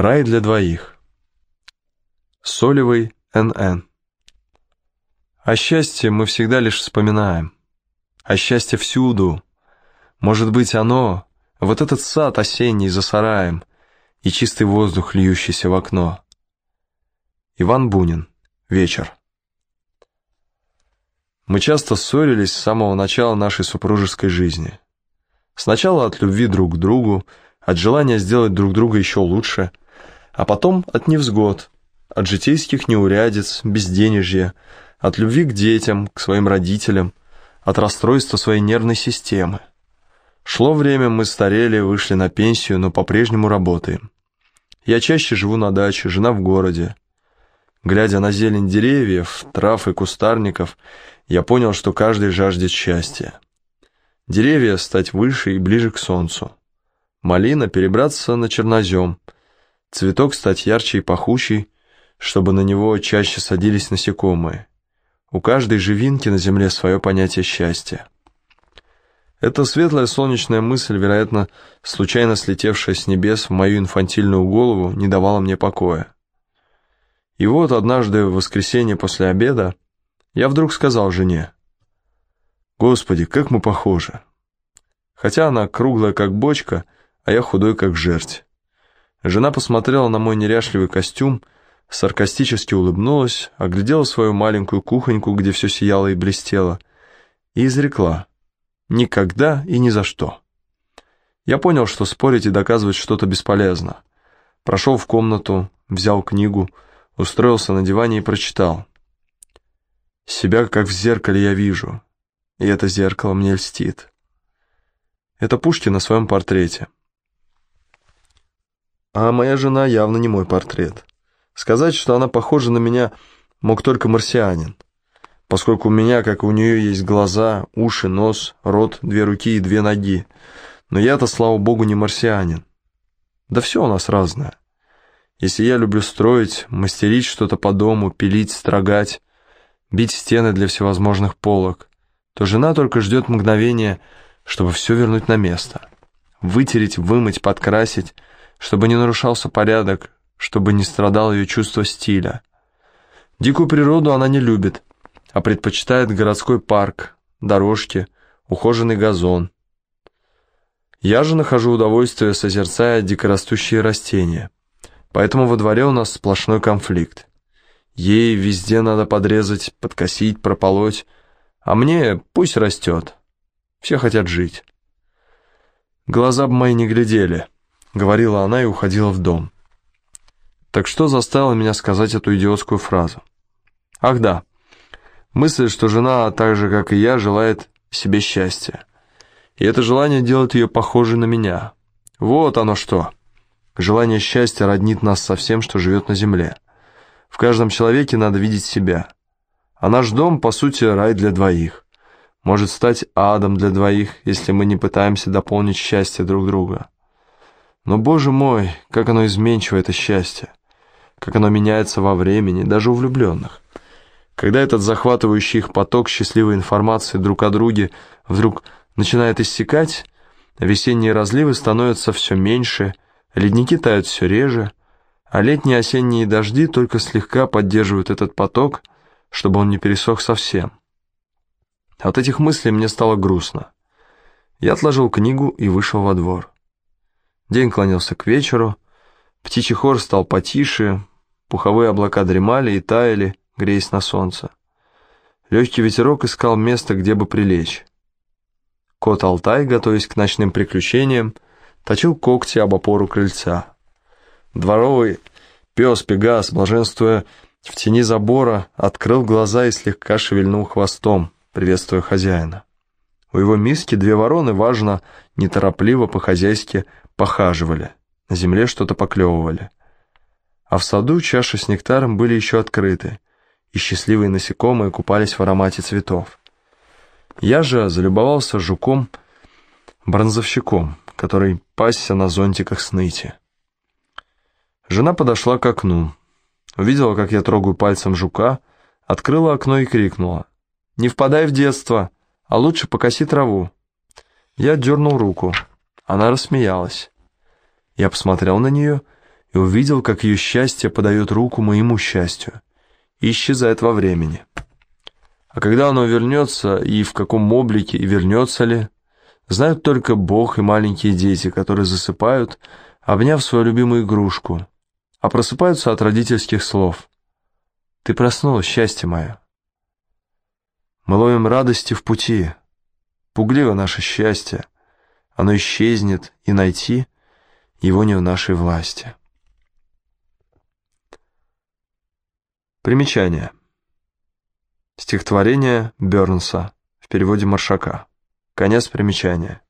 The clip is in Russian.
Рай для двоих. Солевый Н.Н. О счастье мы всегда лишь вспоминаем. О счастье всюду. Может быть, оно, вот этот сад осенний за сараем и чистый воздух, льющийся в окно. Иван Бунин. Вечер. Мы часто ссорились с самого начала нашей супружеской жизни. Сначала от любви друг к другу, от желания сделать друг друга еще лучше, а потом от невзгод, от житейских неурядиц, безденежья, от любви к детям, к своим родителям, от расстройства своей нервной системы. Шло время, мы старели, вышли на пенсию, но по-прежнему работаем. Я чаще живу на даче, жена в городе. Глядя на зелень деревьев, трав и кустарников, я понял, что каждый жаждет счастья. Деревья стать выше и ближе к солнцу. Малина перебраться на чернозем. Цветок стать ярче и пахучей, чтобы на него чаще садились насекомые. У каждой живинки на земле свое понятие счастья. Эта светлая солнечная мысль, вероятно, случайно слетевшая с небес в мою инфантильную голову, не давала мне покоя. И вот однажды в воскресенье после обеда я вдруг сказал жене, «Господи, как мы похожи!» Хотя она круглая, как бочка, а я худой, как жерть. Жена посмотрела на мой неряшливый костюм, саркастически улыбнулась, оглядела свою маленькую кухоньку, где все сияло и блестело, и изрекла «Никогда и ни за что». Я понял, что спорить и доказывать что-то бесполезно. Прошел в комнату, взял книгу, устроился на диване и прочитал. Себя, как в зеркале, я вижу, и это зеркало мне льстит. Это Пушкин на своем портрете. А моя жена явно не мой портрет. Сказать, что она похожа на меня, мог только марсианин, поскольку у меня, как и у нее, есть глаза, уши, нос, рот, две руки и две ноги. Но я-то, слава богу, не марсианин. Да все у нас разное. Если я люблю строить, мастерить что-то по дому, пилить, строгать, бить стены для всевозможных полок, то жена только ждет мгновения, чтобы все вернуть на место. Вытереть, вымыть, подкрасить, чтобы не нарушался порядок, чтобы не страдало ее чувство стиля. Дикую природу она не любит, а предпочитает городской парк, дорожки, ухоженный газон. Я же нахожу удовольствие, созерцая дикорастущие растения. Поэтому во дворе у нас сплошной конфликт. Ей везде надо подрезать, подкосить, прополоть. А мне пусть растет. Все хотят жить. Глаза бы мои не глядели, говорила она и уходила в дом. Так что заставило меня сказать эту идиотскую фразу? Ах да, мысль, что жена, так же, как и я, желает себе счастья. И это желание делает ее похожей на меня. Вот оно что. Желание счастья роднит нас со всем, что живет на земле. В каждом человеке надо видеть себя. А наш дом, по сути, рай для двоих. Может стать адом для двоих, если мы не пытаемся дополнить счастье друг друга. Но, боже мой, как оно изменчиво, это счастье. Как оно меняется во времени, даже у влюбленных. Когда этот захватывающий их поток счастливой информации друг о друге вдруг начинает иссякать, весенние разливы становятся все меньше, ледники тают все реже, а летние осенние дожди только слегка поддерживают этот поток, чтобы он не пересох совсем. От этих мыслей мне стало грустно. Я отложил книгу и вышел во двор. День клонился к вечеру, птичий хор стал потише, пуховые облака дремали и таяли, греясь на солнце. Легкий ветерок искал место, где бы прилечь. Кот Алтай, готовясь к ночным приключениям, точил когти об опору крыльца. Дворовый пес Пегас, блаженствуя в тени забора, открыл глаза и слегка шевельнул хвостом, приветствуя хозяина. У его миски две вороны, важно, неторопливо по-хозяйски похаживали, на земле что-то поклевывали. А в саду чаши с нектаром были еще открыты, и счастливые насекомые купались в аромате цветов. Я же залюбовался жуком-бронзовщиком, который пасся на зонтиках сныти. Жена подошла к окну, увидела, как я трогаю пальцем жука, открыла окно и крикнула. «Не впадай в детство, а лучше покоси траву». Я дернул руку. Она рассмеялась. Я посмотрел на нее и увидел, как ее счастье подает руку моему счастью исчезает во времени. А когда оно вернется, и в каком облике, и вернется ли, знают только Бог и маленькие дети, которые засыпают, обняв свою любимую игрушку, а просыпаются от родительских слов. «Ты проснулась, счастье мое». Мы ловим радости в пути. Пугливо наше счастье. Оно исчезнет, и найти его не в нашей власти. Примечание. Стихотворение Бернса в переводе Маршака. Конец примечания.